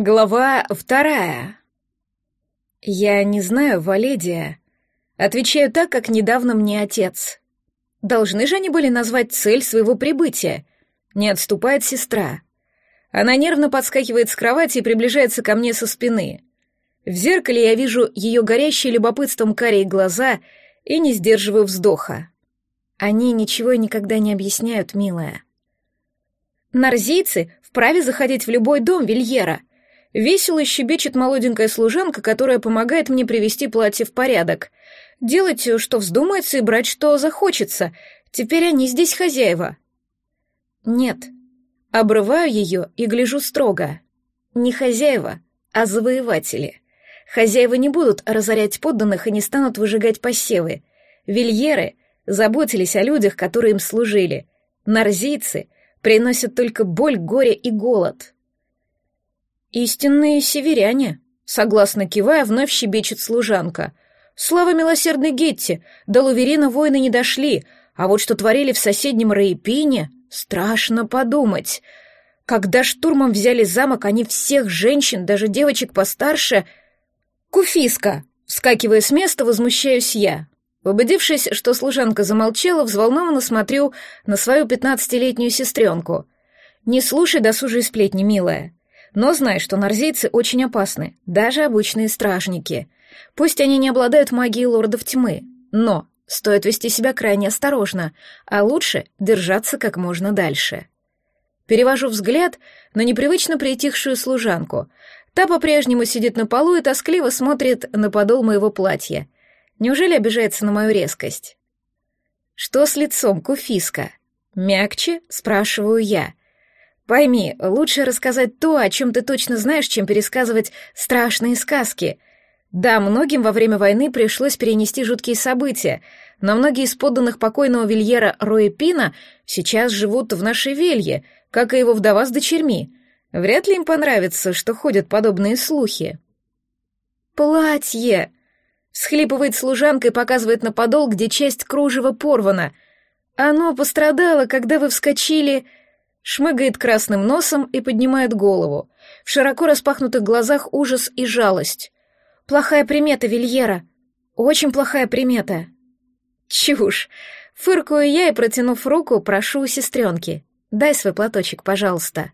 Глава вторая. Я не знаю, Валедия. Отвечаю так, как недавно мне отец. Должны же они были назвать цель своего прибытия. Не отступает сестра. Она нервно подскакивает с кровати и приближается ко мне со спины. В зеркале я вижу ее горящие любопытством карие глаза и не сдерживаю вздоха. Они ничего никогда не объясняют, милая. Нарзийцы вправе заходить в любой дом Вильера. Весело щебечет молоденькая служанка, которая помогает мне привести платье в порядок. Делать, что вздумается, и брать, что захочется. Теперь они здесь хозяева. Нет. Обрываю ее и гляжу строго. Не хозяева, а завоеватели. Хозяева не будут разорять подданных и не станут выжигать посевы. Вильеры заботились о людях, которые им служили. Нарзийцы приносят только боль, горе и голод. «Истинные северяне», — согласно кивая, вновь щебечет служанка. «Слава милосердной Гетти! До Луверина воины не дошли, а вот что творили в соседнем Раепине, страшно подумать. Когда штурмом взяли замок, они всех женщин, даже девочек постарше... Куфиска!» Вскакивая с места, возмущаюсь я. Убедившись, что служанка замолчала, взволнованно смотрю на свою пятнадцатилетнюю сестренку. «Не слушай досужие сплетни, милая. Но знай, что нарзейцы очень опасны, даже обычные стражники. Пусть они не обладают магией лордов тьмы, но стоит вести себя крайне осторожно, а лучше держаться как можно дальше». Перевожу взгляд на непривычно притихшую служанку. Та по-прежнему сидит на полу и тоскливо смотрит на подол моего платья — Неужели обижается на мою резкость? Что с лицом, Куфиска? Мягче, спрашиваю я. Пойми, лучше рассказать то, о чем ты точно знаешь, чем пересказывать страшные сказки. Да, многим во время войны пришлось перенести жуткие события, но многие из подданных покойного Вильера Роепина сейчас живут в нашей велье, как и его вдова с дочерьми. Вряд ли им понравится, что ходят подобные слухи. «Платье!» Схлипывает служанка и показывает на подол, где часть кружева порвана. Оно пострадало, когда вы вскочили... Шмыгает красным носом и поднимает голову. В широко распахнутых глазах ужас и жалость. Плохая примета, Вильера. Очень плохая примета. Чушь. Фыркую я и, протянув руку, прошу у сестренки. Дай свой платочек, пожалуйста.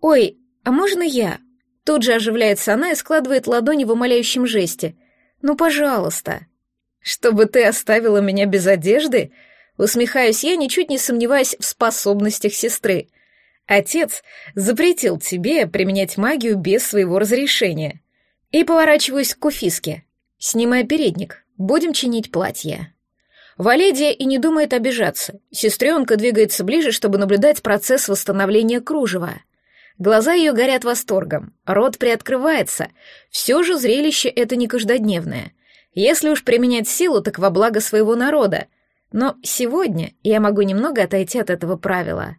Ой, а можно я? Тут же оживляется она и складывает ладони в умоляющем жесте — ну, пожалуйста. Чтобы ты оставила меня без одежды? Усмехаюсь я, ничуть не сомневаясь в способностях сестры. Отец запретил тебе применять магию без своего разрешения. И поворачиваюсь к Куфиске. Снимай передник, будем чинить платье. Валедия и не думает обижаться. Сестренка двигается ближе, чтобы наблюдать процесс восстановления кружева. Глаза ее горят восторгом, рот приоткрывается. Все же зрелище это не каждодневное. Если уж применять силу, так во благо своего народа. Но сегодня я могу немного отойти от этого правила.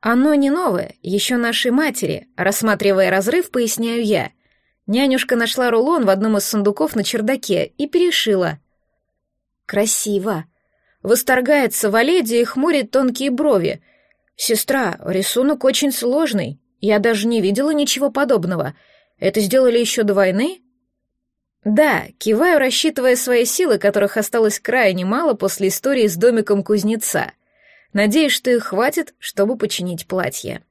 Оно не новое, еще нашей матери, рассматривая разрыв, поясняю я. Нянюшка нашла рулон в одном из сундуков на чердаке и перешила. Красиво. Восторгается Валедия и хмурит тонкие брови, «Сестра, рисунок очень сложный. Я даже не видела ничего подобного. Это сделали еще до войны?» «Да», киваю, рассчитывая свои силы, которых осталось крайне мало после истории с домиком кузнеца. Надеюсь, что их хватит, чтобы починить платье.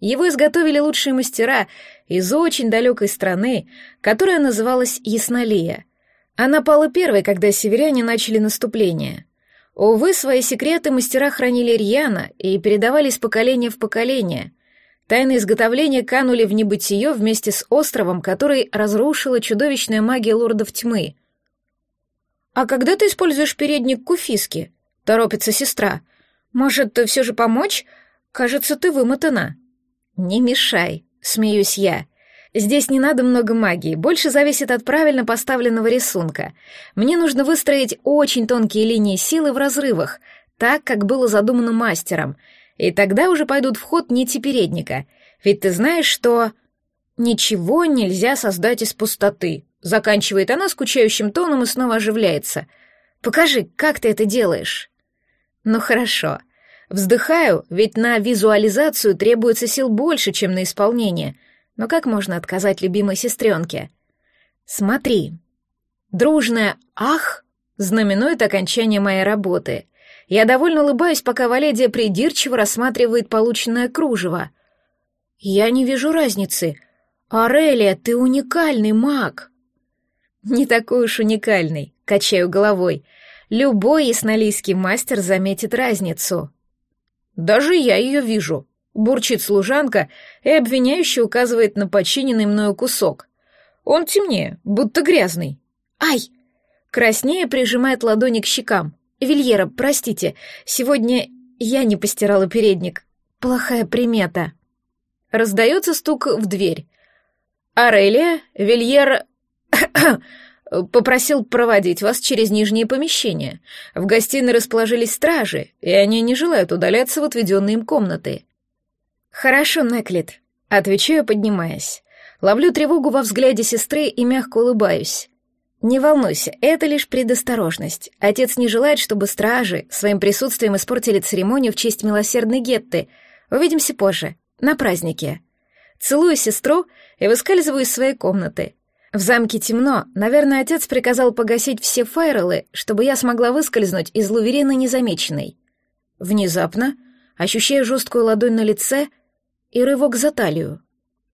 Его изготовили лучшие мастера из очень далекой страны, которая называлась Яснолия. Она пала первой, когда северяне начали наступление. Увы, свои секреты мастера хранили рьяно и передавались поколение в поколение. Тайны изготовления канули в небытие вместе с островом, который разрушила чудовищная магия лордов тьмы. «А когда ты используешь передник Куфиски?» — торопится сестра. «Может, все же помочь? Кажется, ты вымотана». «Не мешай», — смеюсь я. Здесь не надо много магии, больше зависит от правильно поставленного рисунка. Мне нужно выстроить очень тонкие линии силы в разрывах, так, как было задумано мастером, и тогда уже пойдут в ход нити передника. Ведь ты знаешь, что... Ничего нельзя создать из пустоты. Заканчивает она скучающим тоном и снова оживляется. Покажи, как ты это делаешь. Ну хорошо. Вздыхаю, ведь на визуализацию требуется сил больше, чем на исполнение — Но как можно отказать любимой сестренке? Смотри. Дружное «ах» знаменует окончание моей работы. Я довольно улыбаюсь, пока Валедия придирчиво рассматривает полученное кружево. Я не вижу разницы. Арелия, ты уникальный маг. Не такой уж уникальный, качаю головой. Любой яснолийский мастер заметит разницу. Даже я ее вижу, бурчит служанка и обвиняюще указывает на подчиненный мною кусок. Он темнее, будто грязный. Ай! Краснее прижимает ладони к щекам. Вильера, простите, сегодня я не постирала передник. Плохая примета. Раздается стук в дверь. Арелия, Вильер попросил проводить вас через нижние помещения. В гостиной расположились стражи, и они не желают удаляться в отведенные им комнаты. Хорошо, Неклит, отвечаю, поднимаясь. Ловлю тревогу во взгляде сестры и мягко улыбаюсь. Не волнуйся, это лишь предосторожность. Отец не желает, чтобы стражи своим присутствием испортили церемонию в честь милосердной Гетты. Увидимся позже, на празднике. Целую сестру и выскальзываю из своей комнаты. В замке темно, наверное, отец приказал погасить все файролы, чтобы я смогла выскользнуть из Луверина незамеченной. Внезапно ощущаю жесткую ладонь на лице и рывок за талию.